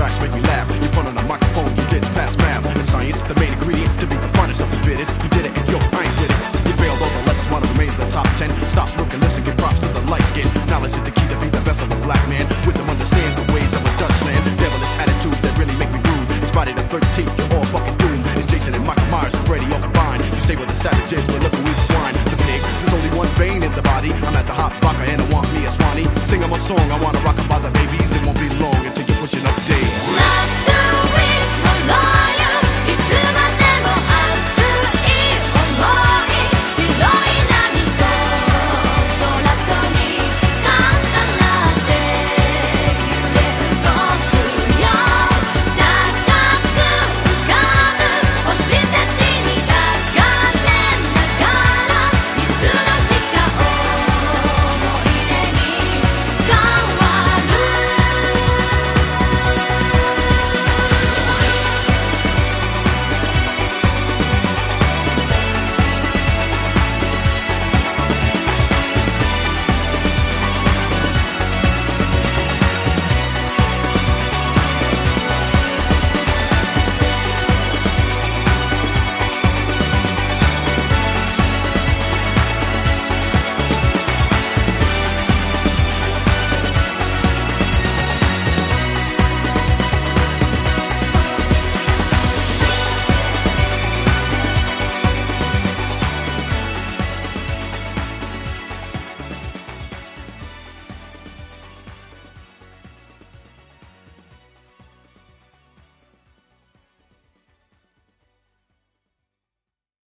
tracks make me laugh. In front of a microphone, you did fast math and science, the main ingredient to be the finest of the fittest. You did it, and yo, I ain't with it. You failed all the lessons, wanna remain the top ten. Stop looking, listen, get props to the light skin. Knowledge is the key to be the best of a black man. Wisdom understands the ways of a Dutchman. Devilish attitudes that really make me rude. It's Friday the 13th, you're all fucking doomed. It's Jason and Michael Myers already all combined. You say we're the savages, but look who we swine. The pig, there's only one vein in the body. I'm at the hot locker and I want me a swiney. Sing him a song, I want